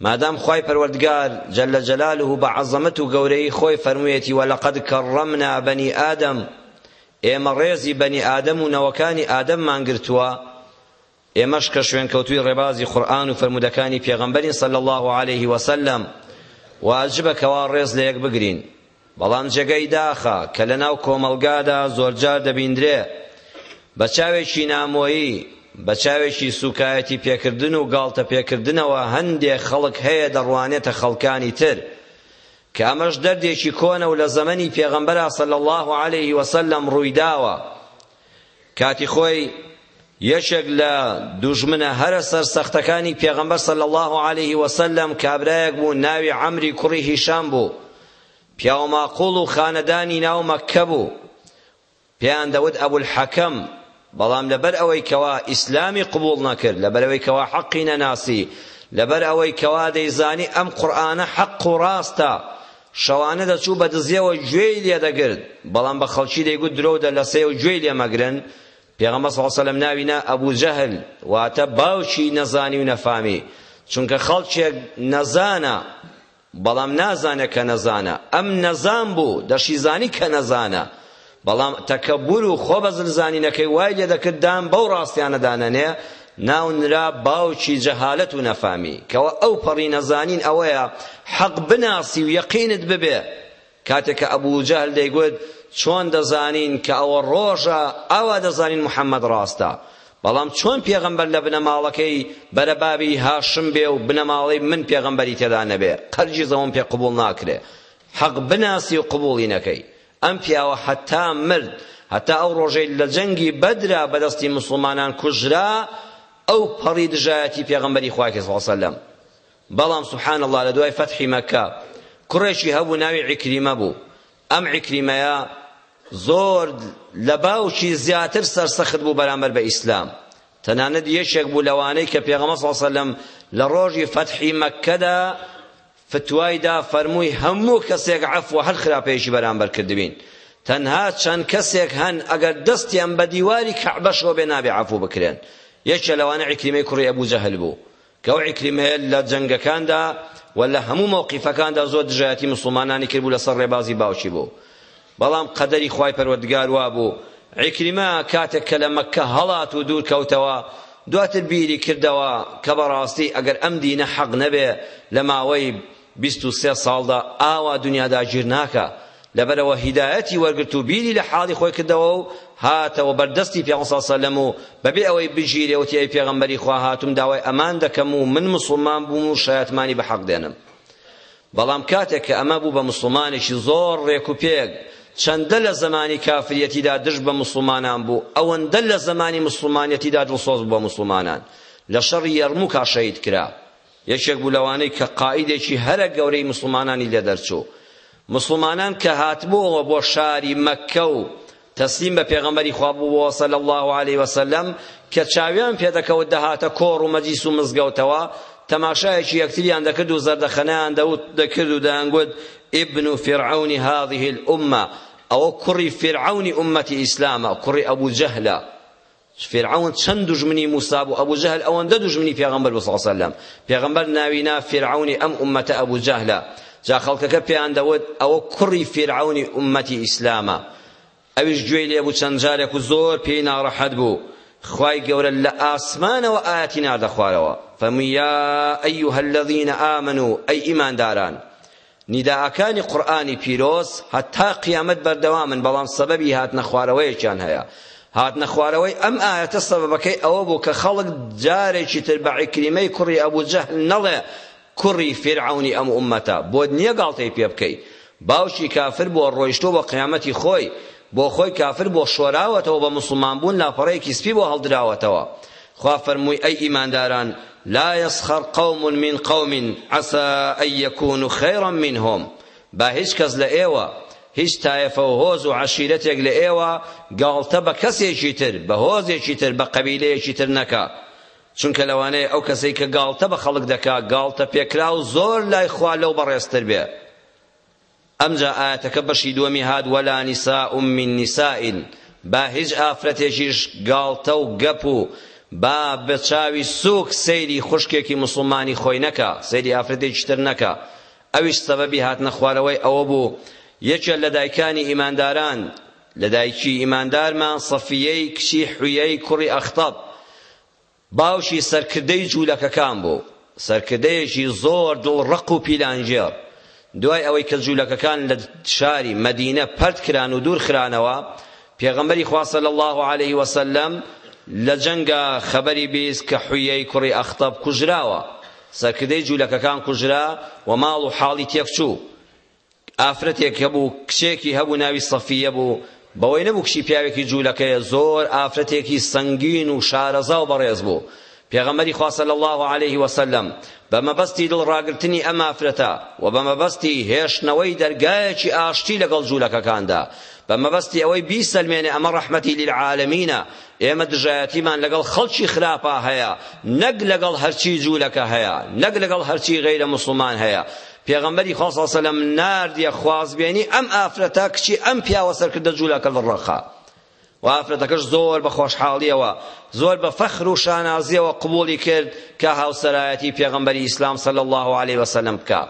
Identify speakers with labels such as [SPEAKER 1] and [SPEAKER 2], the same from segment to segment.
[SPEAKER 1] مادام خوای پەروەردگار جل جلاله بە عەزەمەت و گەورەیی خۆی فەرموویەتی ولقد کرمنا بنی آدم ئێمە ڕێزی بەنی ئادەم و نەوەکانی ئادەممان گرتووە ئێمەش کە شوێنکەوتووی ڕێبازی قورئان و فەرموودەکانی پێغەمبەرین صلی الله علیه وسلم واجبە کەوا ڕێز لە یەک بگرین بەڵام جێگای داخە کە لە ناو کۆمەڵگادا زۆرجار دەبیندرێ بە چاوێکی نامۆیی، بە چاوێکی سووکایەتی پێکردن و گاڵتە پێکردنەوە هەندێ خەڵک هەیە دەڕوانێتە خەڵکانی تر کە ئەمەش دەردێکی کۆنە و لە زەمەنی پێغەمبەرا صلی اللە علیه وسلم ڕووی داوە کاتی خۆی یەکێک لە دوژمنە هەرە سەرسەختەکانی پێغەمبەر صلی الله علیه وسلم کابرایەک بوو ناوی عەمری کوڕی هیشام بوو پیاو ماقوڵ و خانەدانی ناو مەککە بوو پێیان دەوت ئەبو الحەکەم بەڵام لەبەر ئەوەی کەوا ئیسلامی قبول نەکرد لەبەر ئەوەی کەوا حەقی نەناسی لەبەر ئەوەی کەوا دەیزانی ئەم قورئانە حەق و ڕاستە شەوانە دەچوو بە دزیەوە گوێی لێ دەگرت بەڵام بە خەڵکی دەیگوت درۆو دە لەسەیە و گوێی لێ مەگرن پێغەمبەر صلی الله علیه و ناوی نا ابو جهل واتە باوکی نەزانی و نەفامی چونکە خەڵکێک نەزانە بەڵام نازانێت کە نەزانە ئەم نەزان بوو دەشیزانی کە نەزانە بەڵام تەکەبور و خۆ بەزلزانینەکەی وای لێدەکرد دان بەو ڕاستیانەدا نەنێ، ناونرا باوکی جەهالەت و نەفامی، کەوا ئەوپەڕی نەزانین ئەوەیە حەق بناسی و یەقینت ببێ، کاتێ کە ئەبو جەهل دەیگوت چۆن دەزانین کە ئەوە ڕۆژە ئاوا دەزانین محەمەد ڕاستە، بەڵام چۆن پێغەمبەر لە بنەماڵەکەی بەرە بابی هاشم بێ و بنەماڵەی من پێغەمبەری تێدا نەبێ، هەرگیز ئەوەم پێ قبوڵ ناکرێ، حەق بناسی و قبوڵی نەکەی، ئەم پیاوە حەتا مرد، هەتا ئەو ڕۆژەی لە جەنگی بەدرا بە دەستی موسڵمانان کوژرا، ئەو پەڕی دژایەتی پێغەمبەری خوا کرد صلی اللە سلم، بەڵام سبحان اللە لە دوای فەتحی مەککە کوڕێکی هەبوو ناوی عیکریمە بوو، ئەم عیکریمەیە زۆر لە باوکی زیاتر سەرسەخت بوو بەرامبەر بە ئیسلام، تەنانەت یەکێک بوو لەوانەی کە پێغەمبەر صلی اللە سلم لە ڕۆژی فەتحی مەککەدا فتوای دا فەرمووی هەموو کەسێک عەفوە هەر خراپەیەکی بەرامبەر کردبین تەنها چەند کەسێک هەن ئەگەر دەستیان بە دیواری کەعبەشەوە بێ نابێ عەفو بکرێن یەکێ لەوانە عیکریمەی کوڕی ئەبو جەهل بوو کە ئەو عیکریمەیە لە جەنگەکاندا و لە هەموو مەوقیفەکاندا زۆر دژایەتی مسوڵمانانی کرد بوو لەسەر ڕێبازی باوکی بوو بەڵام قەدەری خوای پەروەردگار وابوو عیکریمە کاتێک کە لە مەککە هەڵات و دوور کەوتەوە دواتر بیری کردەوە کە بەڕاستی ئەگەر ئەم دینە حەق نەبێ لە ماوەی بیست و سێ ساڵدا ئاوا دونیا داگیر ناکا لەبەرەوە هیدایەتی وەرگرت و بیری لە حاڵی خۆی کردەوە و هاتەوە بەردەستی پێغەمبەر صلی الله علیه و سلم و بەبێ ئەوەی بگیرێ وتی ئەی پێغەمبەری خوا هاتوم داوای ئەمان دەکەم و من مسوڵمان بووم و شایەتمانی بە حەق دێنم بەڵام کاتێک کە ئەمە بوو بە موسڵمانێکی زۆر ڕێک و پێک، چەندە لە زەمانی کافریەتیدا دژ بە موسڵمانان بوو، ئەوەندە لە زەمانی موسڵمانیەتیدا دڵسۆز بوو بە موسڵمانان. لە شەڕی یەرموکا شەهید کرا. یەکێک بوو لەوانەی کە قائیدێکی هەرە گەورەی موسڵمانانی لێ دەرچوو. موسڵمانان کە هاتبووەوە بۆ شاری مەککە و تەسلیم بە پێغەمبەری خوا بووبووەوە صلی اللە علیە وسلم کە چاویان پێ دەکەوت دەهاتە کۆڕ و مەجلیس و مزگەوتەوە تەماشایەکی یەکتریان دەکرد و زەردەخەنەیان دەکرد و دەیانگوت ابن فرعون هذه الامە ئەوە کوڕی فرعونی ئومەتی ئیسلامە کوڕی ئەبو جەهلە فیرعەون چەند دوژمنی موسا بوو ئەبو جەهل ئەوەندە دوژمنی پێغەمبەر بوو صلی سەلەم پێغەمبەر ناوی نا فیرعەونی ئەم ئومەتە ئەبو جەهلە جا خەڵکەکە پێیان دەوت ئەوە کوڕی فیرعەونی ئومەتی ئیسلامە ئەویش گوێی لێ بوو چەند جارێک و زۆر پێی ناڕەحەت بوو خوای گەورە لە ئاسمانەوە ئاەتی ناردە خوارەوە فەرمووی یا ئەیها الذین آمنوا ئەی ئیمانداران نیدائەکانی قورئانی پیرۆز هەتا قیامەت بەردەوامن بەڵام سەبەبی هاتنە خوارەوەیەکیان هەیە هاتنە خوارەوەی ئەم ئایەتە سەبەبەکەی ئەوە بوو کە خەڵک جارێکی تر بە عیکریمەی کوڕی ئەبو جەهل نەڵێ کوڕی فیرعەونی ئەم ئوممەتە بۆت نییە گاڵتەی پێ بکەی باوکی کافر بووە ڕۆیشتووە بۆ قیامەتی خۆی بۆ خۆی کافر بۆ شۆراوەتەوە بە موسڵمان بوون لاپەڕەیەکی سپی بۆ هەڵدراوەتەوە خوا فەرمووی ئەی ئیمانداران لا یسخەر قوم من قوم عسا ان یکونوا خیرا منهم با هیچ کەس لە ئێوە هیچ تایەفە و هۆز و عەشیرەتێک لە ئێوە گاڵتە بە کەسێکی تر بە هۆزێکی تر بە قەبیلەیەکی تر نەکا چونکە لەوانەیە ئەو کەسەی کە گاڵتە بە خەڵک دەکا گاڵتە پێکراو زۆر لای خوا لەو بەڕێزتر بێ ئەمجا ئایەتەکە بەشی دووەمی هات ولا نساء من نساء با هیچ ئافرەتێکیش گاڵتە و گەپ و با بە چاوی سووک سەیری خوشکێکی موسڵمانی خۆی نەکا سەیری ئافرەتێکی تر نەکا ئەویش سەبەبی هاتنە خوارەوەی ئەوە بوو یەکێ لە دایکانی ئیمانداران لە دایکی ئیماندارمان صەفیەی کچی حویەی کوڕی ئەختەب باوکی سەرکردەی جوولەکەکان بوو، سەرکردەیەکی زۆر دڵ ڕەق و پیلانگێڕ، دوای ئەوەی کە جوولەکەکان لە شاری، مەدینە، پەرت کران و دوور خرانەوە، پێغەمبەری خوا صلی اللە علیە وسلم لە جەنگا خەبەری بیست کە حویەی کوڕی ئەخطەب کوژراوە، سەرکردەی جوولەکەکان کوژرا و ماڵ و حاڵی تێکچوو، ئافرەتێک هەبوو کچێکی هەبوو ناوی سەفیە بوو بەوەی نەبوو کچی پیاوێکی جوولەکەیە زۆر ئافرەتێکی سەنگین و شارەزا و بەڕێز بوو پێغەمبەری خوا صلی الله علیه وسلم بە مەبەستی دڵ ڕاگرتنی ئەم ئافرەتە و بە مەبەستی هێشتنەوەی دەرگایەکی ئاشتی لەگەڵ جوولەکەکاندا بە مەبەستی ئەوەی بیسەلمێنێ ئەمە ڕەحمەتی للعالەمینە ئێمە دژایەتیمان لەگەڵ خەڵکی خراپە هەیە نەک لەگەڵ هەرچی جوولەکە هەیە نەک لەگەڵ هەرچی غەیرە موسڵمان هەیە پێغەمبەری خوا صلی اللە علیە و سلم ناردیە خوازبێنی ئەم ئافرەتە کچی ئەم پیاوە سەرکردە جولا کە ڕەقە و ئافرەتەکەش زۆر بە خۆشحاڵیەوە زۆر بە فەخر و شانازیەوە قبوڵی کرد کە هاوسەرایەتی پێغەمبەری ئیسلام صلی الله علیه وسلم بکە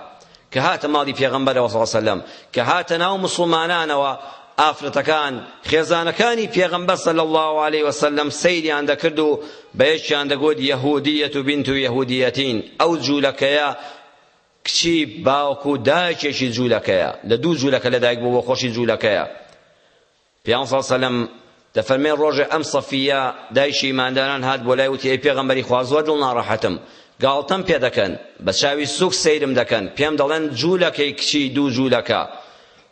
[SPEAKER 1] کە هاتە ماڵی پێغەمبەرەوە صلی وسلم کە هاتە ناو مسلمانانەوە ئافرەتەکان خێزانەکانی پێغەمبەر صلی الله علیه وسلم سەیریان دەکرد و بە یەکیان دەگوت یەهودیەت و بنت و یەهودیەتین ئەو جوولەکەیە کچی باوک و دایکێکی جوولەکەیە لە دوو جوولەکە لەدایک بوو بۆ خۆشی جوولەکەیە پیان سا سەلەم دەفەرمێ ڕۆژێ ئەم سەفیە دایکی ئیمانداران هات بۆ لای وتی ئەی پێغەمبەری خوا زۆر دڵ ناڕەحەتم گاڵتەم پێ دەکەن بە چاوی سوک سەیرم دەکەن پێم دەڵێن جوولەکەی کچی دوو جوولەکە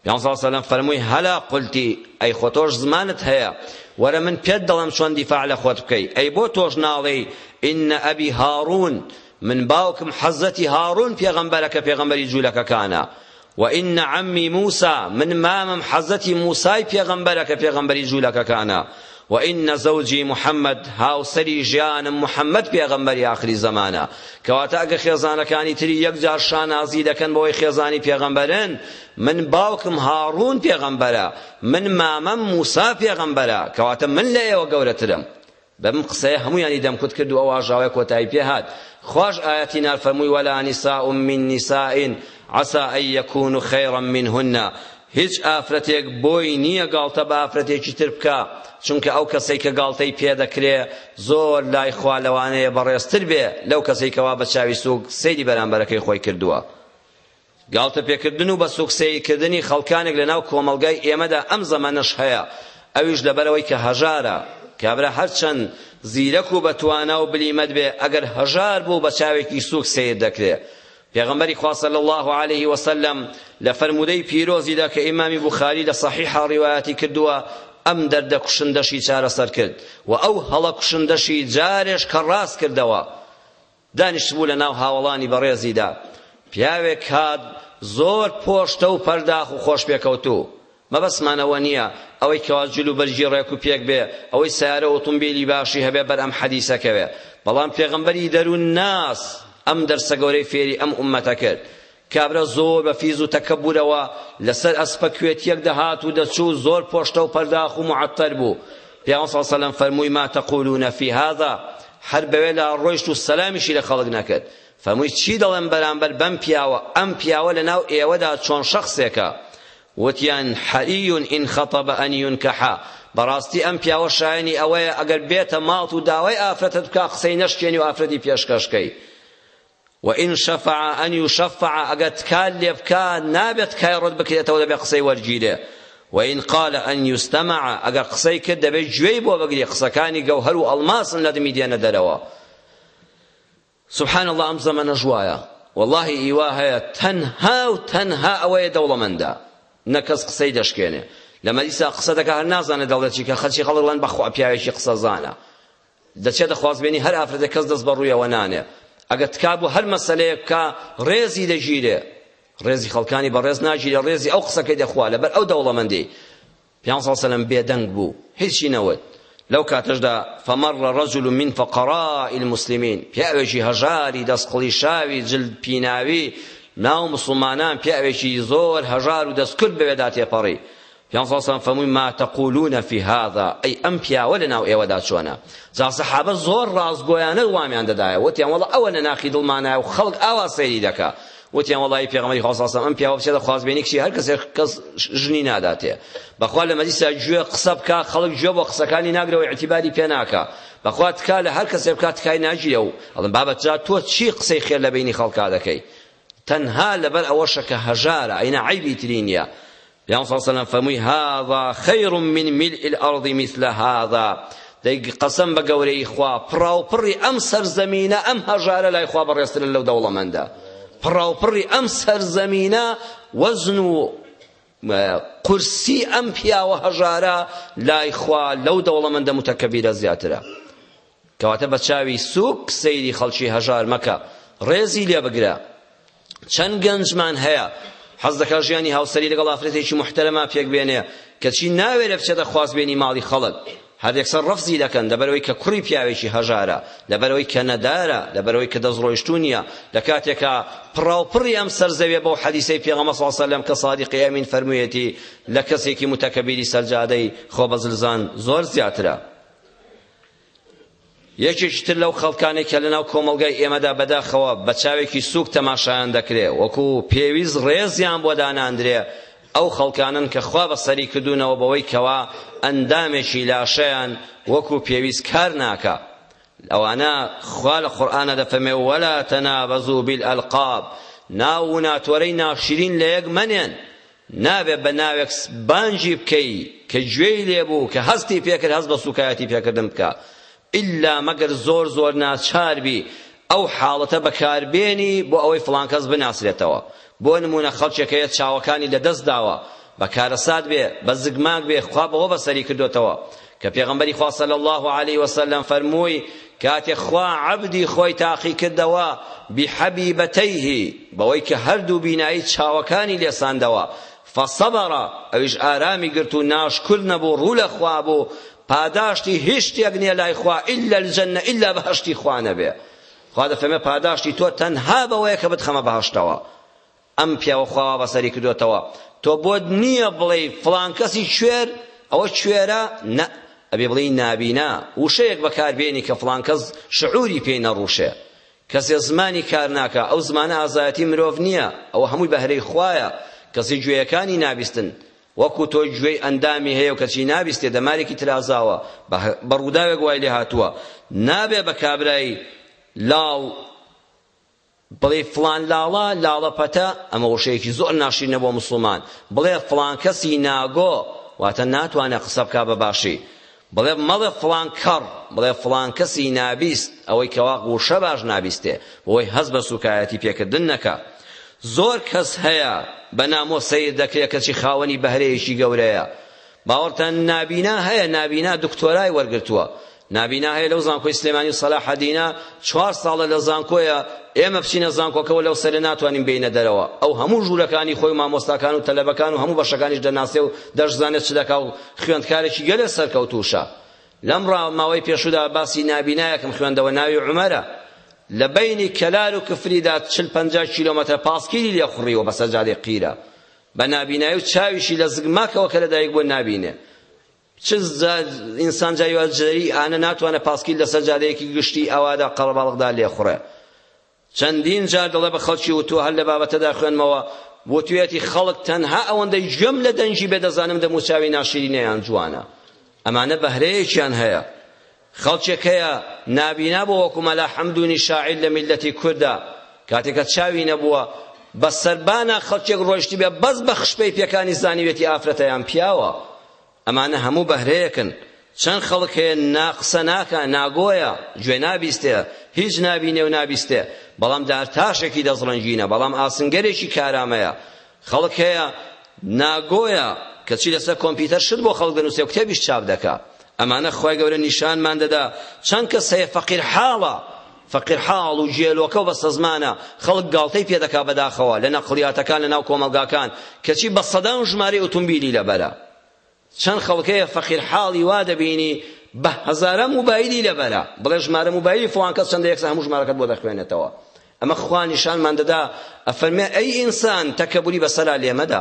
[SPEAKER 1] پێغەمبەر صلی اللە علیە و سلم فەرمووی، هلا قلتی، ئەی خۆ تۆش زمانت هەیە، وەرە من پێت دەڵێم چۆن دیفاع لە خۆت بکەی، ئەی بۆ تۆش ناڵێی، ان ابی هارون، من باوکم حەزرەتی هارون پێغەمبەرە کە پێغەمبەری جوولەکەکانە، و ان عمی موسی، من مامم حەزرەتی موسای پێغەمبەرە کە پێغەمبەری جوولەکەکانە، وان زوجی محمد، هاوسەری ژیانم محمد پێغەمبەری ئاخری زەمانە، کەواتە ئەگەر خێزانەکانی تری یەکجار شانازی دەکەن بەوەی خێزانی پێغەمبەرن، من باوکم هاڕون پێغەمبەرە، من مامەم موسا پێغەمبەرە، کەواتە من لە ئێوە گەورەترم. بەم قسەیە هەموویانی دەمکوت کرد و ئەو ئاژاوەیە کۆتایی پێهات. خواش ئایەتی نار فەرمووی ولا نساء من نساء عسى ان يكون خيرا منهن هیچ ئافرەتێک بۆی نییە گاڵتە بە ئافرەتێکی تر بکا، چونکە ئەو کەسەی کە گاڵتەی پێ دەکرێ زۆر لای خوا لەوانەیە بەڕێزتر بێ لەو کەسەی کەوا بە چاوی سووک سەیری بەرامبەرەکەی خۆی کردووە. گاڵتە پێکردن و بە سووک سەیر کردنی خەڵکانێک لە ناو کۆمەڵگای ئێمەدا ئەم زەمەنەش هەیە، ئەویش لەبەرئەوەی کە هەژارە، کابرا هەرچەند زیرەک و بە توانا و بلیمەت بێ ئەگەر هەژار بوو بە چاوێکی سووک سەیر دەکرێ، پێغەمبەری خوا صلی اللە علیه وسلم لە فەرموودەی پیرۆزیدا کە ئیمامی بوخاری لە صەحیحا ڕیوایەتی کردووە ئەم دەردە کوشندەشی چارەسەر کرد و ئەو هەڵە کوشندەشی جارێش کە ڕاست کردەوە دانیشتبوو لە ناو هاوەڵانی بەڕێزیدا پیاوێک هات زۆر پۆشتە و پەرداخ و خۆشپێکەوتوو مەبەستمان ئەوە نییە ئەوەی کەوا جل و بەرگی ڕێک و پێک بێ، ئەوەی سەیارە و ئۆتومبیلی باشی هەبێ بەر ئەم حەدیسە کەوێ، بەڵام پێغەمبەری دەروون ناس ئەم دەرسە گەورەی فێری ئەم ئوممەتە کرد. کابرا زۆر بە فیز و تەکەببورەوە لە سەر ئەسپە کوێتییەک دەهات و دەچوو، زۆر پۆشتە و پەرداخ و موعەتەر بوو. پێغەمبەر صلی اللە علیە و سلم فەرمووی، ما تقولون فی هذا؟ هەر بەوێ لا ڕۆیشت و سەلامیشی لە خەڵک نەکرد. فەرمووی، چی دەڵێم بەرامبەر بەم پیاوە؟ ئەم پیاوە لە ناو ئێوەدا چۆن شەخسێکە؟ وتیان، حەیی ان خطب ان ینکح، بەڕاستی ئەم پیاوە شایەنی ئەوەیە ئەگەر بێتە ماڵت و داوای ئافرەتت بکا قسەی نەشکێنی و ئافرەتی پێشکەش کەی، وان شفع ان یشفع، ئەگەر تکات لێ بکا نابێ تکای ڕەت بکرێتەوە دەبێ قسەی وەرگیرێ، وان قال ان یستمع، ئەگەر قسەی کرد دەبێ گوێی بۆ بگری، قسەکانی گەوهەر و ئەڵماسن لە دمی دێنە دەرەوە. سبحان اللە ئەم زەمەنەش وایە وەڵاهی ئیوا هەیە تەنها و تەنها ئەوەیە دەوڵەمەندە نە کەس قسەی دەشکێنێ لە مەجلیسا قسە دەکا هەر نازانێ دەڵێ چی کە خەلکی خەڵک ڵێن بەخوا پیاوێکی قسەزانە دەچێتە خوازبێنی هەر ئافرەتێک کەس دەست بەڕوویەوە نانێ ئەگەر تکابوو هەر مەسەلەیەک بکا ڕێزی دەگیرێ ڕێزی خەڵکانی بە ڕێز ناگیرێ ڕێزی ئەو قسەکەی دەخوا لەبەر ئەو دەوڵەمەندی پیان سەڵ سەلەم بێدەنگ بوو هیچی نەوت لەو کاتەشدا فمر رجل من فقراء المسلمین پیاوێکی هەژاری دەست قڵیشاوی جلد پیناوی ناو مسوڵمانان پیاوێکی زۆر هەژار و دەست کورت بەوێدا تێپەڕی پیان سەڵ سەلەم فەمووی ما تقولون في هذا ئەی ئەم پیاوە لە ناو ئێوەدا چۆنە جا سەحابە زۆر ڕاستگۆیانە وڵامیان دەدایە وتیان وەڵا ئەوە لە ناخی دڵمانایە و خەڵک ئاوا سەیری دەکا وتیان وەڵایی پێغەمبەری خوا صلی ئەم پیاوە بچێتە خوازبێنی کچی هەر کەسێک کەس ژنی ناداتێ بەخوا لە مەجلیسا گوێ قسە بکا خەڵک گوێ بۆ قسەکانی ناگرەوە اعتباری پێ ناکا بەخوا تکا لە هەر کەسێک بکا تکای ناگیرێ و ئەڵم بابەت جا تۆ چی قسەی خێر لە بینی خەڵکا دەکەی تەنها لەبەر ئەوەشە کە هەژارە ئەینا عیبی تری نییە پیامبەر صلی اللە علیە و سلم فەرمووی، هذا خیر من ملء الارض مثل هذا، دەی قەسەم بە گەورەیی خوا، پڕاوپڕی ئەم سەرزەمینە، ئەم هەژارە لای خوا بەڕێزترە لەو دەوڵەمەندە. پڕاوپڕی ئەم سەرزەمینە، وەزن و قورسی ئەم پیاوە هەژارە لای خوا لەو دەوڵەمەندە موتەکەبیرە زیاترە. کەواتە بە چاوی سوک سەیری خەڵکی هەژار مەکە ڕێزی لێ بگرە چەند گەنجمان هەیە حەز دەکا ژیانی هاوسەری لەگەڵ ئافرەتێکی محتەرەما پێک بێنێ کەچی ناوێرە بچێتە خوازبێنی ماڵی خەڵک هەر یەکسەر ڕەفزی دەکەن لەبەرەوەی کە کوڕی پیاوێکی هەژارە لەبەرەوەی کە نەدارە لەبەرەوەی کە دەستڕۆیشتوو نییە لە کاتێکا پڕاوپڕی ئەم سەرزەویە بەو حەدیسەی پێغەمە ساسەلەم کە سادیقی ئەمین فەرموویەتی لە کەسێکی متەکەبیری سەرجادەی خۆبەزلزان زۆر زیاترە یەکێکی تر لەو خەڵکانەی کە لەناو کۆمەڵگای ئێمەدا بەداخەوە بە چاوێکی سووک تەماشایان دەکرێ وەکو پێویست ڕێزیان بۆ داناندرێ ئەو خەڵکانەن کە خوا بەسەری کردوونەوە بەوەی کەوا ئەندامێکی لاشەیان وەکو پێویست کار ناکا ئەوانە خوا لە قورئانە دەفەرمێ ولا تنابزوا بالالقاب ناو و ناتۆرەی ناشرین لە یەک مەنێن نابێت بە ناوێک سبانجی بکەی کە گوێی لێ بوو کە هەستی پێ کرد هەست بە سووکایەتی پێکردن بکا ئیلا مەگەر زۆر زۆر ناچار بی ئەو حاڵەتە بەکار بێنی بۆ ئەوەی فڵان کەس بناسرێتەوە بۆ نموونە خەڵکێک هەیە چاوەکانی لە دەست داوە بە کارەسات بێ بە زگماک بێ خوا بەوە بەسەری کردوتەوە کە پێغەمبەری خوا صلی اللە علیە وسلم فەرمووی کاتێک خوا عەبدی خۆی تاقی کردەوە بحبیبتیه بەوەی کە هەردوو بینایی چاوەکانی لێساندەوە فصبر ئەویش ئارامی گرت و ناشکر نەبوو ڕوو لە خوا بوو پاداشتی هیچ شتێک نییە لای خوا الا الجنە الا بەهەشتی خوا نەبێ خوا دەفەرمێ پاداشتی تۆ تەنها بەوەیە کە بتخەمە بەهەشتەوە ئەم پیاوە خوا وا بەسەری کردۆتەوە تۆ بۆت نییە بڵێی فڵان کەسی کوێر ئەوە کوێرە نە ئەبێ بڵێی نابینا وشەیەک بەکاربێنی کە فڵان کەس شعوری پێی نەڕوشێ کەسێ زمانی کار ناکا ئەو زمانە ئازایەتی مرۆڤ نییە ئەوە هەمووی بەهرەی خوایە کەسی گوێیەکانی نابیستن وەکو تۆ گوێی ئەندامی هەیە و کەچی نابیستێ دەمارێکی ترازاوە بە ڕووداوێک وای لێ هاتووە نابێ بە کابرای لاڵ بڵێی فڵان لاڵە لاڵە پەتە، ئەمە وشەیەکی زۆر ناشرینە بۆ موسڵمان، بڵێ فڵان کەسی ناگۆ، واتە ناتوانێ قسە بکا بە باشی، بڵێ مەڵێ فڵان کەڕ، بڵێ فڵان کەسی نابیست، ئەوەی کەوا وشە باش نابیستێ، بۆی هەست بە سووکایەتی پێکردن نەکا. زۆر کەس هەیە بە نامۆ سەیر دەکرێ کەچی خاوەنی بەهرەیەکی گەورەیە، باوەڕتان نابینا هەیە نابینا دکتۆرای وەرگرتووە نابینا هەیە لەو زانکۆی سلێمانی و سەلاحەدینە چوار ساڵە لە زانکۆیە ئێمە بچینە زانکۆکەوە لەو سەرێ ناتوانین بینە دەرەوە ئەو هەموو ژوورەکانی خۆی مامۆستاکان و تەلەبەکان و هەموو بەشەکانیش دەناسێ و دەشزانێت چ دەکا و خوێندکارێکی گەلێ سەرکەوتووشە لەم ماوەی پێشودا باسی نابینایەکم خوێندەوە ناوی عومەرە لە بینی کەلار و کفریدا چل پەنجا کیلۆمەتر پاسکیلی لێ خوڕیوە بەسەر جادەی قیرە بە نابینایی و چاویشی لە زگماکەوە کە لەدایک بووە نابینێ چ ئینسان جایوازجەری ئانە ناتوانێت پاسکیل لەسەر جادەیەکی گشتی ئەوادا قەڵەباڵغدا لێخوڕێ چەندین جار دەڵێ بە خەڵکی وتووە هەر لە بابەتەدا خوێنمەوە وتوێتی خەڵک تەنها ئەوەندەی گوێم لە دەنگی بێ دەزانم دەموچاوی ناشیرینەیان جوانە ئەمانە بەهرەیەکیان هەیە خەڵکێک هەیە نابینا بووە وەکو مەلا حەمدوونی شاعیر لە میللەتی کوردە کاتێک کە چاوی نەبووە بە سەربانا خەڵکێک ڕۆیشتبێ بەس بە خشپەی پێکانی زانیوێتی ئافرەتە یان پیاوە ئەمانە هەموو بەهرەیەکن چەند خەڵک هەیە نا قسە ناکا ناگۆیە گوێ نابیستێ هیچ نابینێ و نابیستێ بەڵام دار تاشێکی دەستڕەنگینە بەڵام ئاسنگەرێکی کارامەیە خەڵک هەیە ناگۆیە کەچی لەسەر کۆمپیتەر شت بۆ خەڵک دەنوسێ و کتێبیش چاپ دەکا ئەمانە خوای گەورە نیشانمان دەدا چەند کەس هەیە فەقیر حاڵە فەقیر حاڵ و جێلۆکە و بەستەزمانە خەڵک گاڵتەی پێ دەکا بەداخەوە لە نەقڵیاتەکان لە ناو کۆمەڵگاکان کەچی بە سەدان ژمارەی ئوتومبیلی لەبەرە چەند خەڵک هەیە فەقیر حاڵی وا دەبینی بە هەزاران موبایلی لەبەرە، بڵێ ژمارە موبایلی فڵان کەس چەندە یەکسەر هەموو ژمارەکەت بۆ دەخوێنێتەوە. ئەمە خوا نیشانمان دەدا ئەفەرمێ ئەی ئینسان تەکەبوری بەسەرا لێ مەدە،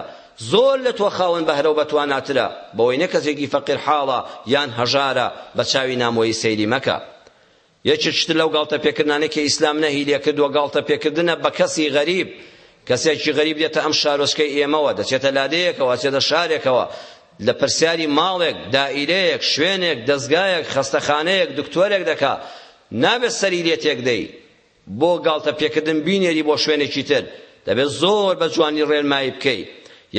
[SPEAKER 1] زۆر لە تۆ خاوەن بەهرە و بەتواناترە، بەوەی نە کەسێکی فەقیر حاڵە یان هەژارە بە چاوی نامۆیی سەیری مەکە. یەکێک تر لەو گاڵتە پێکردنانەی کە ئیسلام نەهی لێکردووە گاڵتە پێکردنە بە کەسی غەریب، کەسێکی غەریب دێتە ئەم شارۆچکەی ئێمەوە دەچێتە لادێیەکەوە ئەچێتە شارێکەوە لە پرسیاری ماڵێک، دائیرەیەک، شوێنێک، دەزگایەک، خەستەخانەیەک، دکتۆرێک دەکا نابێت سەری لێ تێک دەی بۆ گاڵتە پێکردن بینێری بۆ شوێنێکی تر دەبێت زۆر بە جوانی ڕێنمایی بکەیت،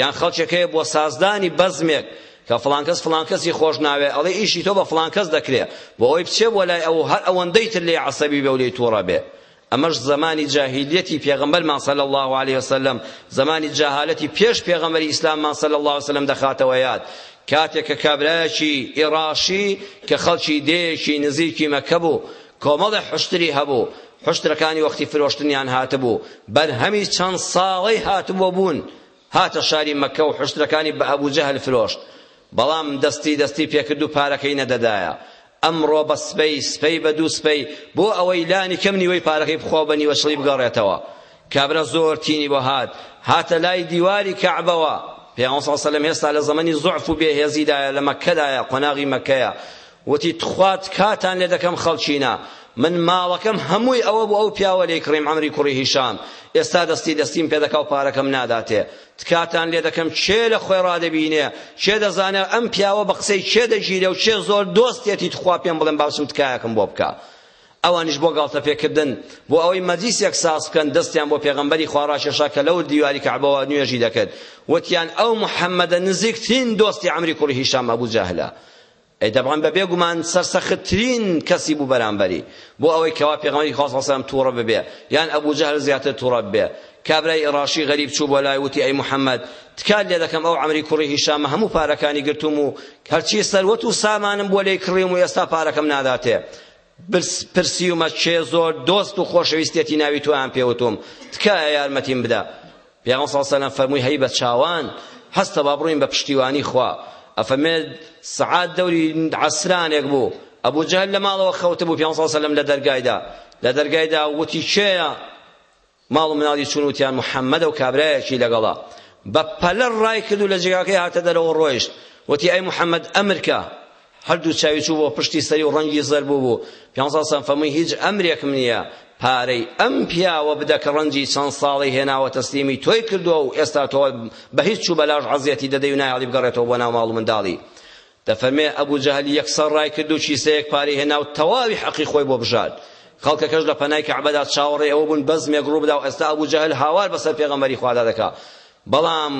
[SPEAKER 1] یان خەڵکێک هەیە بۆ سازدانی بەزمێک کە فڵان کەس فڵان کەسی خۆش ناوێت ئەڵێ ئیشی تۆ بە فڵان کەس دەکرێت بۆ ئەوەی بچێت بۆ لای ئەو و هەر ئەوەندەی تر لێی عەسەبی بێ و لێی توڕە بێت ئەمەش زەمانی جاهیلیەتی پێغەمبەرمان صلی الله علیه وسلم زەمانی جاهالەتی پێش پێغەمبەری ئیسلاممان صلی الله علیه وسلم دەخاتەوە یاد کاتێک کە کابرایەکی ئیڕاشی کە خەڵکی دێیەکی نزیکی مەکە بوو کۆمەڵێ حوشتری هەبوو، حوشترەکانی وەختی فرۆشتنیان هاتبوو، بەرهەمی چەند ساڵەی هاتبووە بوون، هاتە شاری مەککە و حوشترەکانی بە ئەبوو جەهل فرۆشت، بەڵام دەستی دەستی پێکرد و پارەکەی نەدەدایە، ئەمڕۆ بە سبەی، سبەی بە دوو سبەی، بۆ ئەوەی لانی کەم نیوەی پارەکەی بخوا و بە نیوەچڵی بگەڕێتەوە. کابرا زۆر تینی بۆ هات، هاتە لای دیواری کەعبەوە، پێغەمبەر صلی اللە علیە وسلم هێستا لە زەمەنی زوعف و بێهێزیدایە، لە مەککەدایە، قۆناغی مەککەیە، وتی تخوا تکاتان لێ دەکەم خەڵکینە من ماڵەکەم هەمووی ئەوە بوو ئەو پیاوە لێی کڕیم عەمری کوڕی هیشام ئێستا دەستی دەستیم پێ دەکا و پارەکەم ناداتێ تکاتان لێ دەکەم کێ لە خوێڕا دەبینێ کێ دەزانێ ئەم پیاوە بە قسەی کێ دەگیرێ و کێ زۆر دۆستێتی تخوا پێم بڵێن با بچم تکایەکم بۆ بکا ئەوانیش بۆ گاڵتەپێکردن بۆ ئەوەی مەجلیسێک ساز بکەن دەستیان بۆ پێغەمبەری خوا ڕاکێشا کە لەو دیواری کەعبەوە نوێژی دەکرد وتیان ئەو محەممەدە نزیکترین دۆستی عەمری کوڕی هیشام ئەبوو جەهلە ئەی دەبعەن بە بێ گومان سەرسەخت ترین کەسی بوو بەرامبەری بۆ ئەوەی کەوا پێغەمبەری خوا صلی اللە علیە وسلم توڕە ببێ یان ئەبو جەهل زیاتر توڕە ببێ کابرای ئڕاشی غەریب چوو بۆ لای وتی ئەی محمد تکات لێ دەکەم ئەو عەمری کوڕی هیشامە هەموو پارەکانی گرتوم و هەرچی سەروەت و سامانم بۆ لێی کڕیم و ئێستا پارەکەم ناداتێ پرسیومە چێ زۆر دۆست و خۆشەویستێتی ناوی تۆیان پێوتوم تکایە یارمەتیم بدە پێغەمبەر صلی اللە علیە وسلم فەرمووی هەی بە چاوان هەستە با بڕۆین بە پشتیوانی خوا ئەفەرمێت سەعات دەوری عەسرانێک بوو ئەبو جەهل لە ماڵەوە خەوتبوو پێغەمبەر صلی اللە علیە وسلم لە دەرگایدا لە دەرگایدا وتی کێیە ماڵ و مناڵی چون وتیان محەممەدە و کابرایەکی لەگەڵا بە پەلە ڕای کرد و لە جێگاکەی هاتە دەرەوە ڕۆیشت وتی ئەی محەممەد ئەمرکە هەردوو چاوی چوو بۆ پشتی سەری و ڕەنگی زەرد بووبوو. پێنجا سەم فەرمووی هیچ ئەمرێکم نییە پارەی ئەم پیاوە بدە کە ڕەنجی چەند ساڵەی هێناوە تەسلیمی تۆی کردووە و ئێستا تۆ بە هیچ و بەلاش عەزیەتی دەدەی و نایەڵی بگەڕێتەوە بۆ ناو ماڵ و منداڵی. دەفەرمێ ئەبوو جەهل یەکسەر ڕای کرد و کیسەیەک پارەی هێنا و تەواوی حەقی خۆی بۆ بژارد. خەڵکەکەش لە پەنای کەعبەدا چاوەڕێی ئەوە بوون بەزمێک ڕوو بدا و ئێستا ئەبوو جەهل هاوار بەسەر پێغەمبەری خوادا دەکا بەڵام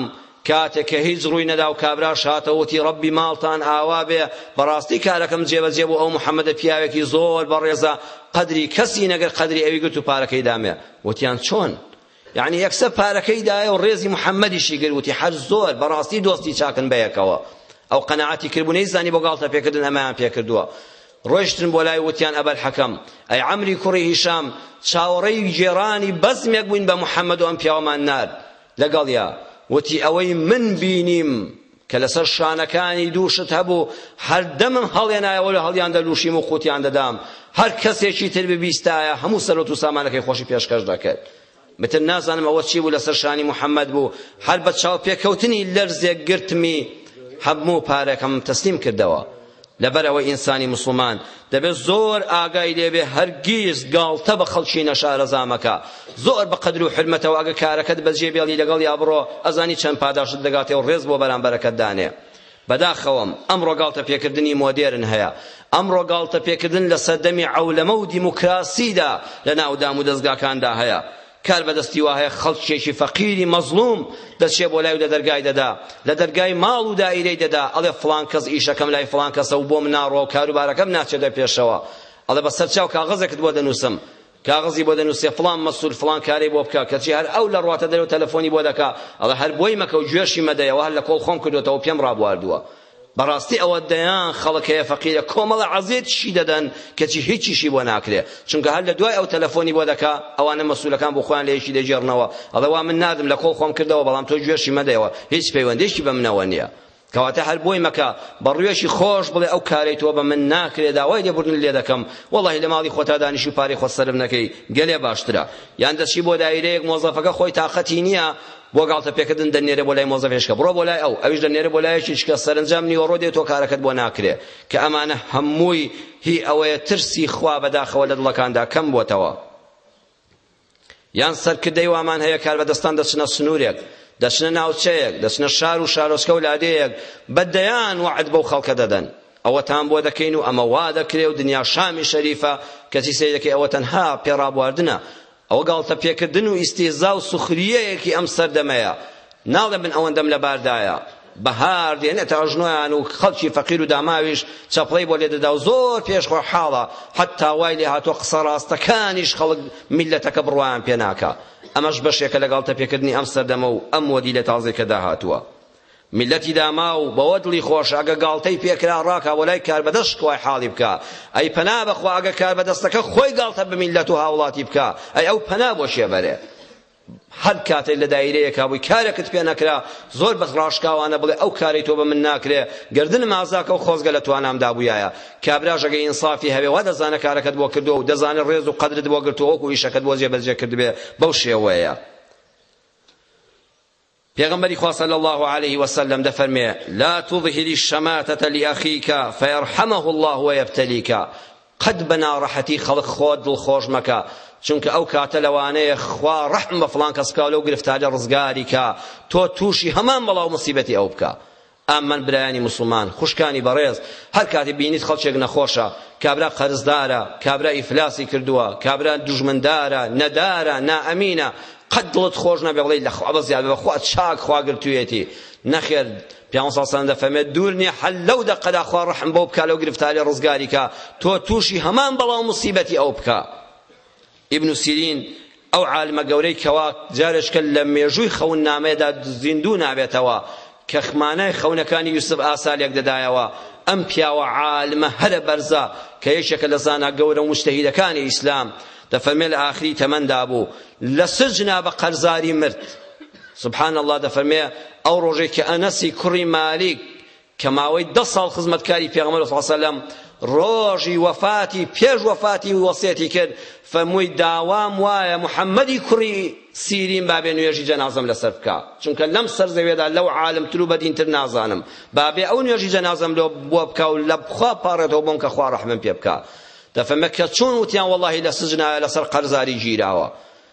[SPEAKER 1] کاتێک کە هیچ ڕووی نەدا و کابراش هاتەوە و وتی ڕەببی ماڵتان ئاوا بێ، بەڕاستی کارەکەم جێبەجێ بوو، ئەو محەمەدە پیاوێکی زۆر بەڕێزە، قەدری کەسی نەگرت قەدری ئەوی گرت و پارەکەی دامێ. وتیان چۆن؟ یەعنی یەکسەر پارەکەی دایە و ڕێزی محەمەدیشی گرت، وتی هەر زۆر، بەڕاستی دۆستی چاکن بەیەکەوە. ئەو قەناعەتی کردبوو نەیزانی بۆ گاڵتەپێکردن ئەمەیان پێکردووە. ڕۆیشتن بۆ لای وتیان ئەبەل حەکەم، ئەی عەمری کوڕی هیشام، چاوەڕێی گێڕانی بەزمێک بووین بە محەمەد و ئەم پیاوەمان نارد لەگەڵیا، وتی ئەوەی من بینیم کە لەسەر شانەکانی دوو شت هەبوو، هەر دەمم هەڵێنایەوە لە هەڵیان دەلوشیم و قوتیان دەدام، هەر کەسێکی تر ببیستایە هەموو سەروەت و سامانەکەی خۆشی پێشکەش دەکرد. بتر نازانم ئەوە چی بوو لەسەر شانی محەممەد بوو، هەر بە چاوپێکەوتنی لەرزێک گرتمی هەموو پارەکەم تەسلیم کردەوە. لەبەر ئەوەی ئینسانی موسڵمان دەبێت زۆر ئاگای لێ بێ هەرگیز گاڵتە بە خەڵکی نەشارەزا مەکە، زۆر بە قەدر و حورمەتەوە ئەگەر کارەکەت بەجێ بێڵی لەگەڵیا بڕۆ ئەزانی چەند پاداشتت دەگاتێ و ڕێز بۆ بەرامبەرەکەت دانێ. بەداخەوەم ئەمڕۆ گاڵتە پێکردنی مۆدێرن هەیە، ئەمڕۆ گاڵتە پێکردن لە سەردەمی عەولەمە و دیموکراسیدا لە ناو دام و دەزگاکاندا هەیە. کار بە دەستی وا هەیە خەڵکێکی فەقیری مەزڵوم دەچێ بۆ لای و لە دەرگای دەدا، لە دەرگای ماڵ و دائیرەی دەدا، ئەڵێ فڵان کەس ئیشەکەم لای فڵان کەسە و بۆم ناڕوا و کاروبارەکەم ناچێتە پێشەوە. ئەڵێ بە سەر چاو کاغەزێکت بۆ دەنووسم. کاغەزی بۆ دەنوسێ فڵان مەسول فڵان کارەی بۆ بکە کەچی هەر ئەو لەڕواتە دەرەوە تەلەفۆنی بۆ دەکا ئەڵێ هەر بۆی مەکە و گوێشی مەدە ئەوە هەر لەکۆڵ خۆم کردۆتەوە پێم ڕابواردووە بەڕاستی ئەوە دەیان خەڵک هەیە فەقیرە کۆمەڵە عەزێتیشی دەدەن کەچی هیچیشی بۆ ناکرێ چونکە هەر لە دوای ئەو تەلەفۆنی بۆ دەکا ئەوانە مەسولەکان بۆ خۆیان لێیشی دەگێڕنەوە ئەڵێ وا من ناردم لە کۆڵ خۆم کردەوە بەڵام تۆ گوێشی مەدەیەوە هیچ پەیوەندیشی بە منەوە نییە کەواتە هەر بۆی مەکە بە ڕوێکی خۆش بڵێ ئەو کارەی تۆ بە من ناکرێ داوای لێبوردن لێ دەکەم وەڵاهی لە ماڵی خۆتا دانیشی و پارەی خۆت سەرف نەکەی گەلێ باشترە یان دەچی بۆ دایرەیەک مۆزەفەکە خۆی تاقەتی نییە بۆ گاڵتە پێکردن دەنێرە بۆ لای مۆزەفێشکە بڕۆ بۆ لای ئەو ئەویش دەنێرە بۆ لایەکی شکە سەرنجام نیوەڕۆ دێ تۆ کارەکەت بۆ ناکرێ کە ئەمانە هەمووی هی ئەوەیە ترسی خوا بەداخەوە لە دڵەکاندا کەم بۆتەوە یان سەرکردەی وامان هەیە کاربەدەستان دەچنە سنوورێک، دەچنە ناوچەیەک، دەچنە شار و شارۆچکە و لادێیەک، بە دەیان وەعد بەو خەڵکە دەدەن، ئەوەتان بۆ دەکەین و ئەمە وا دەکرێ و دنیا شامی شەریفە، کەچی سەیری دەکەی ئەوە تەنها پێڕابواردنە، ئەوە گاڵتەپێکردن و ئیستیهزا و سوخرییەیەکی ئەم سەردەمەیە، ناڵێم من ئەوەندەم لەباردایە، بەهار دێنێتە ئەژنۆیان و خەڵکی فەقیر و داماویش چەپڵەی بۆ لێدەدا و زۆر پێش خۆ حاڵە حەتتا وای لێ هاتووە قسە ڕاستەکانیش خەڵک میللەتەکە بڕوایان پێ ناکا ئەمەش بەشێکە لە گاڵتەپێکردنی ئەم سەردەمە و ئەم مۆدیلە تازەی کە داهاتووە ملەتی داماو بەوە دڵی خۆش ئەگە گاڵتەی پێکرا ڕاکە بۆ لای کاربەدەست شکوای حاڵی بکە ئەی پەنا بەخوا ئەگە کاربەدەستەکە خۆی گاڵتە بە میلەت و هاوڵاتی بکە ئەی ئەو پەنا بۆ شێبەرێ هەر کاتێک لە دایرەیەکا بووی کارێکت پێ نەکرا، زۆر بە ڕاشکاوانە بڵێ ئەو کارەی تۆ بە من ناکرێ، گەردنم ئازاکە و خۆزگە لە توانامدا بوویایە. کابراش ئەگەر ئینسافی هەبێ وا دەزانێ کارەکەت بۆ کردووە و دەزانێ ڕێز و قەدرت بۆ گرتووە وەکوو ئیشەکەت بۆ جێبەجێ کردبێ بەو شێوەیە. پێغەمبەری خوا صلی اللە علیه وسلم دەفەرمێ، لا تظهر الشماتە لأخیک فیرحمه اللە ویبتلیک، قەت بە ناڕەحەتی خەڵک خۆت دڵخۆش مەکە، چونکە ئەو کاتە لەوانەیە خوا ڕەحم بە فڵان کەس بکا و لەو گرفتاریە ڕزگاری کا، تۆ تووشی هەمان بەڵا و موسیبەتی ئەو بکا. ئاممن برایانی موسڵمان، خوشکانی بەڕێز، هەر کاتێ بینیت خەڵکێک نەخۆشە، کابرا قەرزدارە، کابرا ئیفلاسی کردووە، کابرا دوژمندارە، نەدارە، نائەمینە، قەت دڵت خۆش نابێ بڵێی لە خوا بەزیاد بە خوا چاک خوا گرتوویەتی، نەخێر، پیامبەر صلی اللە علیە وسلم دەفەرمێت دوور نیە هەر لەو دەقەدا خوا ڕەحم بەو بکا لەو گرفتاریە ڕزگاری کا، تۆ تووشی هەمان بەڵا و موسیبەتی ئەو بکە. ئیبن سیرین، ئەو عالمە گەورەی کەوا جارێشکە لە مێژووی خەون نامەیەدا زیندوو نابێتەوە، کە مانای خەونەکانی یوسف ئاسا لێکدەدایەوە، ئەم پیاوە عالمە هەرە بەرزە کە یەکێکە لە زانا گەورە و موجتەهیدەکانی ئیسلام، دەفەرمێ لە ئاخری تەمەندا بوو، لە سجنا بە قەرزاری مرد. سبحان اللە دەفەرمێ ئەو ڕۆژەی کە ئەنەسی کوڕی مالیک کە ماوەی دە ساڵ خزمەتکاری پێغەمبەر صلی الله علیه وسلم ڕۆژی وەفاتی پێش وەفاتی وەسیەتی کرد فەرمووی داوام وایە محەممەدی کوڕی سیرین بابێ نوێژی جەنازەم لەسەر بکە چونکە لەم سەر زەوێدا لەو عالمتر و بەدینتر نازانم بابێ ئەو نوێژی جەنازەم لۆ بۆ بکە و لە بخوا پاڕێتەوە بۆم کە خوا ڕەحمم پێ بکە دەفەرمێ کە چۆن وتیان وەڵاهی لە سجنایە لەسەر قەرزاری گیراوە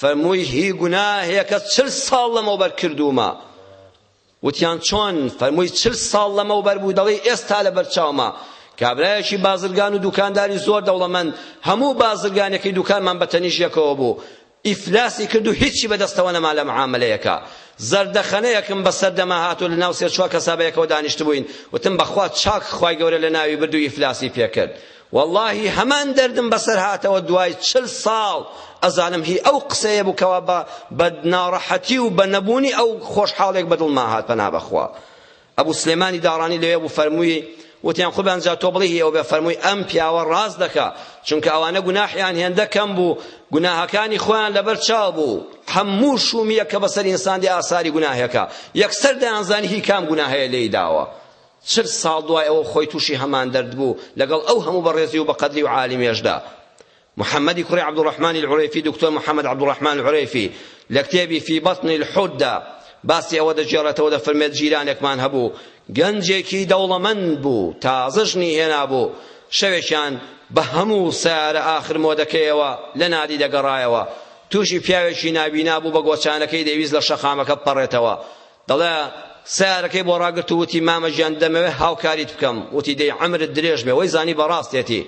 [SPEAKER 1] فەرمووی، هی گوناهێکە چل ساڵ لەمەوبەر کردوومە. وتیان، چۆن؟ فەرمووی، چل ساڵ لەمەوبەر بوو، دەڵێی ئێستا لەبەرچاومە. کابرایەکی بازرگان و دوکانداری زۆر دەوڵەمەند، هەموو بازرگانییەکەی دوکانمان بەتەنیشت یەکەوە بوو، ئیفلاسی کرد و هیچی بەدەستەوە نەما لە معامەلەیەکە. زەردەخەنەیەکم بەسەر دەما هات و لەناو سێ چوار کەسا بەیەکەوە دانیشتبووین، وتم، بەخوا چاک خوای گەورە لەناوی برد و ئیفلاسی پێکرد. وەڵاهی هەمان دەردم بەسەر هاتەوە دوای چل ساڵ ئەزانم هی ئەو قسەیە بوو کەوا بە بە ناڕەحەتی و بە نەبوونی ئەو خۆشحاڵێک بە دڵما هات پەنا بەخوا ئەبوو سلێمانی داڕانی لەوێ بوو فەرمووی وتیان خۆبیان جا تۆ بڵێ هی ئەو بێ فەرمووی ئەم پیاوە ڕاست دەکا چونکە ئەوانە گوناحیان هێندە کەم بوو گوناهەکانی خۆیان لەبەر چاو بوو هەموو شومیە کە بەسەر ئینسان دی ئاساری گوناهەکە یەکسەر دەیانزانی هی کام گوناهەیە لێی داوە چل ساڵ دوای ئەوە خۆی تووشی هەمان دەرد بوو، لەگەڵ ئەو هەموو بەڕێزی و بەقەدری و عالیمیەشدا. محەمەدی کوڕی عەبدولڕەحمانی العرێفی دکتۆر محەمەد عەبدولڕەحمان العرێفی لە کتێبی فی بطن الحوت دا باسی ئەوە دەگێڕێتەوە دەفەرمێت جیرانێکمان هەبوو گەنجێکی دەوڵەمەند بوو تازە ژنی هێنابوو شەوێکیان بە هەموو سەیارە ئاخر مۆدەکەیەوە لە نادی دەگەڕایەوە تووشی پیاوێکی نابینا بوو بە گۆچانەکەی دەیویست لە شەقامەکە بپەڕێتەوە دەڵێ، سەیارەکەی بۆ ڕاگرت و وتی، مامە گیان دەمەوێ هاوکاریت بکەم. وتی، دەی عەمرت درێژ بێ. وەی زانی بەڕاستێتی.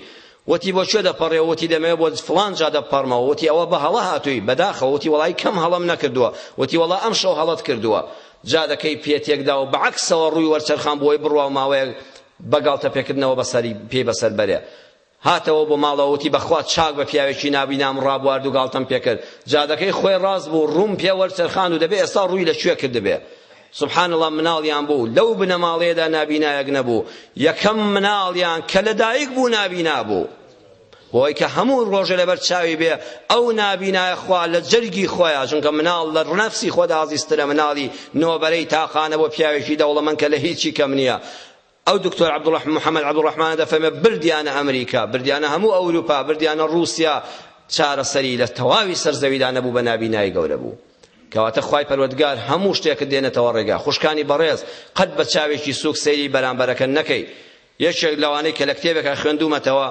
[SPEAKER 1] وتی، بۆ کوێ دەپەڕێ؟ وتی، دەمەوێ بۆ فڵان جادە بپەڕمەوە. وتی، ئەوە بە هەڵە هاتووی؟ بەداخەوە. وتی، وەڵایی کەم هەڵەم نەکردووە. وتی، وەڵا ئەمشەو هەڵەت کردووە. جادەکەی پێ تێک دا و بە عەکسەوە ڕووی وەرچەرخان بۆی بڕوا و ماوەیەک بە گاڵتەپێکردنەوە بەسەری پێی بەسەر بەرێ. هاتەوە بۆ ماڵەوە وتی بەخوا چاک بە پیاوێکی نابینام ڕابوارد و گاڵتەم پێکرد جادەکەی خۆی ڕاست بوو ڕووم پێ وەرچەرخاند و دەبێ ئێستا ڕووی لە کوێ کردبێ سبحان الله مناڵیان بوو لەو بنەماڵەیەدا نابینایەک نەبوو یەکەم مناڵیان کە لەدایک بوو نابینا بوو بۆی کە هەموو ڕۆژە لەبەر چاوی بێ ئەو نابینایە خوا لە جەرگی خۆیان چونکە مناڵ لە ڕنەفسی خۆدا ئازیزترە مناڵی نۆبەرەی تاقانە بۆ پیاوێکی دەوڵەمەند کە لە هیچی کەم نییە ئەو دکتۆر عەبدوڵ محەمەد عەبدوڵڕەحمانە دەفەرمێت بردیانە ئەمریکا، بردیانە هەموو ئەوروپا، بردیانە ڕووسیا، چارەسەری لە تەواوی سەر زەویدا نەبوو بە نابینایی گەورە بوو. کەواتە خوای پەروەردگار هەموو شتێکت دێنێتەوە ڕێگا. خوشکانی بەڕێز، قەت بە چاوێکی سووک سەیری بەرامبەرەکە نەکەی. یەکێک لەوانەی کە لە کتێبێکا خوێندوومەتەوە،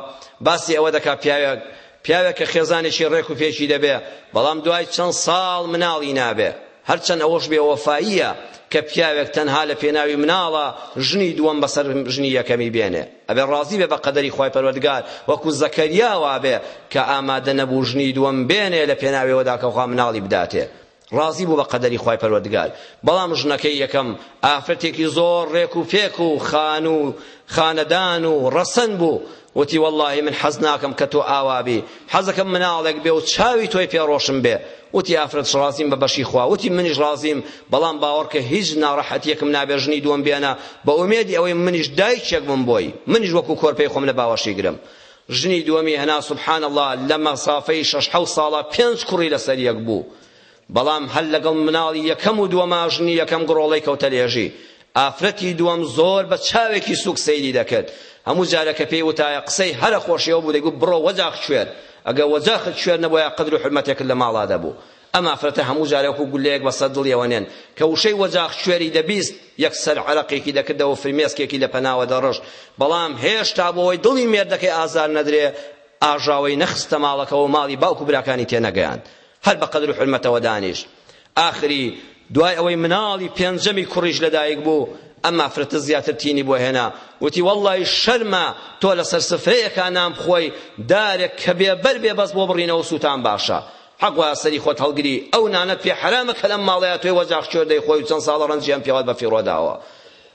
[SPEAKER 1] باسی ئەوە دەکا پیاوێک، پیاوێک کە خێزانێکی ڕێک و پێکی دەبێ، بەڵام دوای چەند ساڵ مناڵی نابێ. هەرچەند ئەوەش بێوەفاییە کە پیاوێک تەنها لە پێناوی مناڵە ژنی دووەم بەسەر ژنی یەکەمی بێنێ ئەبێ ڕازی بێ بە قەدەری خوای پەروەردگار وەکو زەکەریا وابێ کە ئامادە نەبوو ژنی دووەم بێنێ لە پێناویەوەدا کە خوا مناڵی بداتێ ڕازی بوو بە قەدەری خوای پەروەردگار بەڵام ژنەکەی یەکەم ئافرەتێکی زۆر ڕێک و پێک و خان و خانەدان و ڕەسەن بوو وتی وەڵاهی من حەز ناکەم کە تۆ ئاوا بی حەزەکەم مناڵێک بێ و چاوی تۆی پێ ڕۆشن بێ وتی ئافرەتش ڕازیم بە بەشی خوا وتی منیش ڕازیم بەڵام باوەڕکە هیچ ناڕەحەتیەکم نابێ ژنی دووەم بێنە بە ئومێدی ئەوەی منیش دایکێک بم بۆی منیش وەکو کۆرپەی خۆم لە باوەشی گرم ژنی دووەمی هەنا سبحان الله لە مەسافەی شەش حەوت ساڵە پێنج کوڕی لەسەر یەک بوو بەڵام هەر لەگەڵ مناڵی یەکەم و دووەما ژنی یەکەم گڕۆڵەی کەوتە لێژی. ئافرەتی دووەم زۆر بە چاوێکی سووک سەیری دەکرد. هەموو جارێ کە پێی وتایە قسەی هەرە خۆشی ئەو بوو دەیگوت بڕۆ وەجاخ کوێر. ئەگەر وەجاخت کوێر نەبوایە قەدر و حورمەتێکت لە ماڵا دەبوو. ئەم ئافرەتە هەموو جارێ وەکوو گوللەیەک بە سەر دڵیەوە نێن. کە وشەی وەجاخ کوێری دەبیست یەکسەر عەرەقێکی دەکردەوە و فرمێسکێکی لە پەناوە دەڕشت. بەڵام هێشتا بۆ ئەوەی دڵی مێردەکەی ئازار نەدرێ ئاژاوەی نەخستە ماڵەکەوە و ماڵی باوک و براکانی تێنەگەیاند. هەر بە قەدر و حورمەتەوە دانیشت. ئاخری دوای ئەوەی مناڵی پێنجەمی کوڕیش لە دایک بوو، ئەم ئافرەتە زیاتر تینی بۆ هێنا، وتی، وەڵڵای شەرمە تۆ لەسەر سفرەیەکا نان بخۆی، دارێک کە بێ بەر بێ بەس بۆ بڕینە و سووتان باشە. حەق وایە سەری خۆت هەڵگری، ئەو نانەت پێ حەرامە کە لەم ماڵەیا تۆی وەجاخ شۆردەی خۆی و چەند ساڵە ڕەنجیان پێوەت بە فیڕۆ داوە.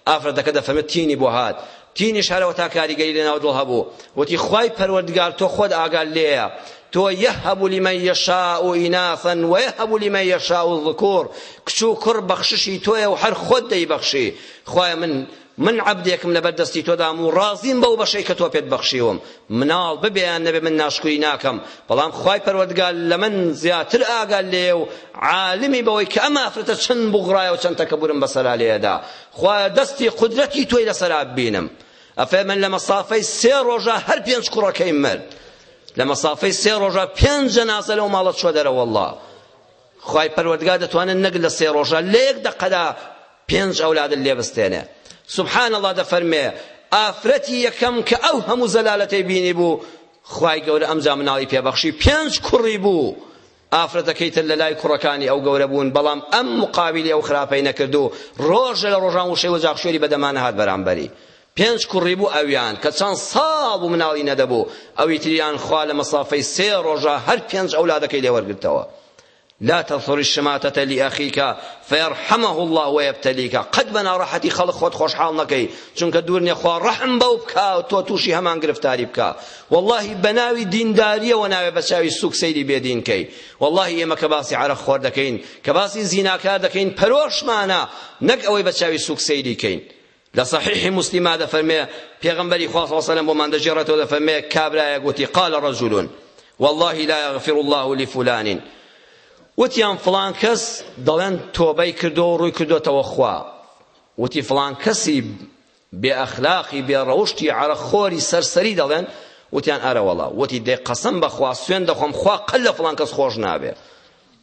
[SPEAKER 1] ئافرەتەکە دەفەرمێت تینی بۆ هات، تینیش هەرەوەتا کاریگەری لەناو دڵ هەبوو، وتی، خوای پەروەردگار تۆ خۆت ئاگات لێیە، تۆ یەهەب لمن یشاء اناثا ویهب لمن یشاء الذکور، کچ و کوڕ بەخششی تۆیە و هەر خۆت دەیبەخشی، خوایە من من عەبدێکم لەبەر دەستی تۆدام و ڕازیم بەو بەشەی کە تۆ پێت بەخشیوم، مناڵ ببێ یان نەبێ من ناشکری ناکەم بەڵام خوای پەروەردگار لەمن زیاتر ئاگا لێیە و عالمی بەوەی کە ئەم ئافرەتە چەند بوغرایە و چەند تەکەبورم بەسەرا لێدا خوایە دەستی قودرەتی تۆی لەسەرا ببینم ئەفێ من لە مەسافەی سێ ڕۆژە هەر پێنج کوڕەکەی مرد لە مەسافەی سێ ڕۆژە پێنج جەنازە لەو ماڵە چوە دەرەوە واللە خوای پەروەردگار دەتوانێت نەک لە سێ ڕۆژە لە یەک دەقەدا پێنج ئەولادت لێ بستێنێ سبحان اللە دەفەرمێ ئافرەتی یەکەم کە ئەو هەموو زەلالەتەی بینی بوو خوای گەورە ئەمجا مناڵی پێبەخشی پێنج کوڕی بوو ئافرەتەکەی تر لە لای کوڕەکانی ئەو گەورە بوون بەڵام ئەم مقابلی ئەو خراپەی نەکرد و ڕۆژە لە ڕۆژان وشەی وەجاخشێری بەدەمانە هات بەرامبەری پێنج کوڕی بوو ئەویان کە چەند ساڵ بوو مناڵی نەدەبوو ئەوی تریان خوا لە مەسافەی سێ ڕۆژە هەر پێنج ئەولادەکەی لێ وەرگرتەوە لا تنثر الشماتة لأخيك فيرحمه الله ويبتليك قەت بە ناڕەحەتی خەڵک خۆت خۆشحاڵ نەکەی چونکە دوور نیە خوا ڕەحم بەو بکا و تۆ تووشی هەمان گرفتاری بکا واللهی بە ناوی دینداریەوە ناوێ بە چاوی سوک سەیری بێدین کەی واللهی ئێمە کە باسی عەرەق خۆر دەکەین کە باسی زیناکار دەکەین پەرۆشمانە نەک ئەوەی بە چاوی سوک سەیری کەین لە سەحیحی موسلیما دەفەرمێ پێغەمبەری خوا صلی اللە علیە وسلم بۆمان دەگێڕێتەوە دەفەرمێ کابرایەک وتی قال رجل والله لا يغفر الله لفلان وتیان فلان کەس دەڵێن تۆبەی کردو و ڕووی کردوتەوە خوا وتی فلان کەسی بێ ئەخلاقی بێ ڕەوشتی عرە خۆری سەرسەری دەڵێن وتیان ئەرەوەڵا وتی دێ قەسم بەخوا سوێن دەخۆم خوا قەل لە فلان کەس خۆش نابێ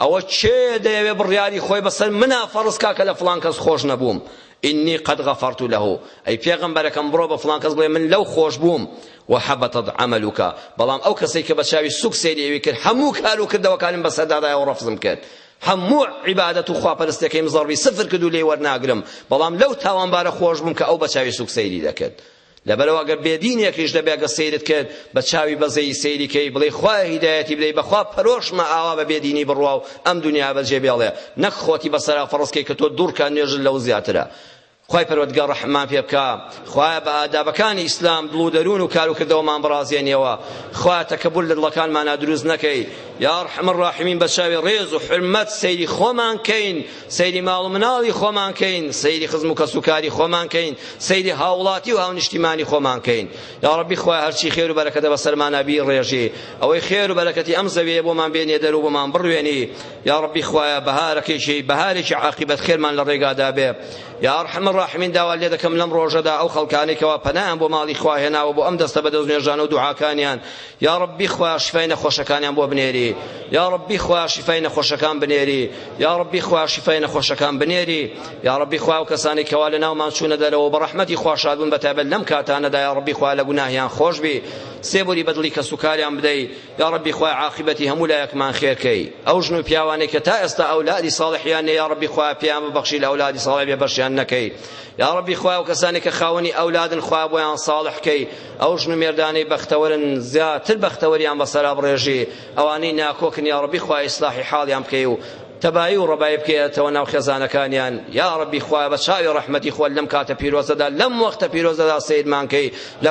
[SPEAKER 1] ئەوە کێیە دەیەوێ بڕیاری خۆی بەسەر منا فەرز کا کە لە فڵان کەس خۆش نەبووم ئینی قەد غەفەرت لەهو ئەی پێغەمبەرەکەم بڕۆ بە فڵان کەس بڵێ من لەو خۆش بووم و حەبەتەت عەمەلوکە بەڵام ئەو کەسەی کە بە چاوی سوک سەیری ئەوی کرد هەموو کار و کردەوەکانم بەسەردادایەوە ڕەفزم کرد هەموو عیبادەت و خواپەرستەکەیم زەڕبی سفر کرد و لێی وەرناگرم بەڵام لەو تاوانبارە خۆش بووم کە ئەو بە چاوی سوک سەیری دەکرد لەبەرئەوە گەر بێدینێکیش لەبێگە سەیرت کرد بە چاوی بەزەیی سەیری کەی بڵێی خوایە هیدایەتی بدەی بەخوا پەرۆشمە ئاوا بە بێدینی بڕوا و ئەم دونیا بەجێ بێڵێ نەک خۆتی بەسەرا فەڕز کەی کە تۆ دوڕکە نوێژت لەو زیاترە خوای پەروەردگار ڕەحممان پێ بکا خوایە بە ئادابەکانی ئیسلام دڵ و دەروون و کار و کردەوەمان بڕازێنیەوە خوایە تەکەبور لە دڵەکانمانا دروست نەکەی یا ڕحم ڕاحمین بە چاوی ڕێز و حورمەت سەیری خۆمان کەین سەیری ماڵ و مناڵی خۆمان کەین، سەیری خزم و کەسوکاری خۆمان کەین، سەیری هاوڵاتی و هاونیشتیمانی خۆمان کەین. یا ڕەبی خوایە هەرچی خێر و بەرەکەتە بەسەرمانا بیڕێژی، ئەوەی خێر و بەرەکەتی ئەم زەوییە بۆمان بێنیە دەر و بۆمان بڕوێنی. یا ڕەبی خوایە بەهارەکەیشی بەهارێکی عاقیبەت خێرمان لە ڕێگادا بێ. یا ئەرحەم الراحمین داوات لێ دەکەم لەم ڕۆژەدا ئەو خەڵکانەی کەوا پەنایان بۆ ماڵی خوا هێناوە بۆ ئەم دەستە بەدەست نوێژانە و دوعاکانیان یاڕەبی خوایە شیفای نەخۆشەکانیان بۆ بنێری یاڕەبی خوایە شیفای نەخۆشەکان بنێری یاڕەبی خوایە شیفای نەخۆشەکان بنێری یاڕەبی خوا و کەسانی کەوا لە ناومان چوونە دەرەوە بە ڕەحمەتی خوا شادبوون بە تایبەت لەم کاتانەدا یاڕەبی خوا لە گوناهیان خۆش بی سێبوری بەدڵی کەس و کاریان بدەی یاڕەبی خوای عاقبەتی هەموو لایەکمان خێرکەی ئەو ژن و پیاوانەی کە تا ئێستا ئەولادی ساڵحیان نێ یاڕەبی خوا پێیان ببەخشی لە ئەولادی ساڵح بێ بەشیان نەکەی یاڕەبی خوا و کەسانی کە خاوەنی ئەولادن خوا بۆیان ساڵحکەی ئەو ژن و مێردانەی بەختەوەرن زیاتر بەختەوەریان بەسەرا بڕێژی ئەوانەی ناکۆکن یا ڕەبی خوای ئیسلاحی حاڵیان بکەی و تەبایی و ڕەبایی بکەیەتەوە ناو خێزانەکانیان یا ڕەبی خوایە بە چاوی ڕەحمەتی خۆت لەم کاتە پیرۆزەدا لەم وەختە پیرۆزەدا سەیرمان کەی لە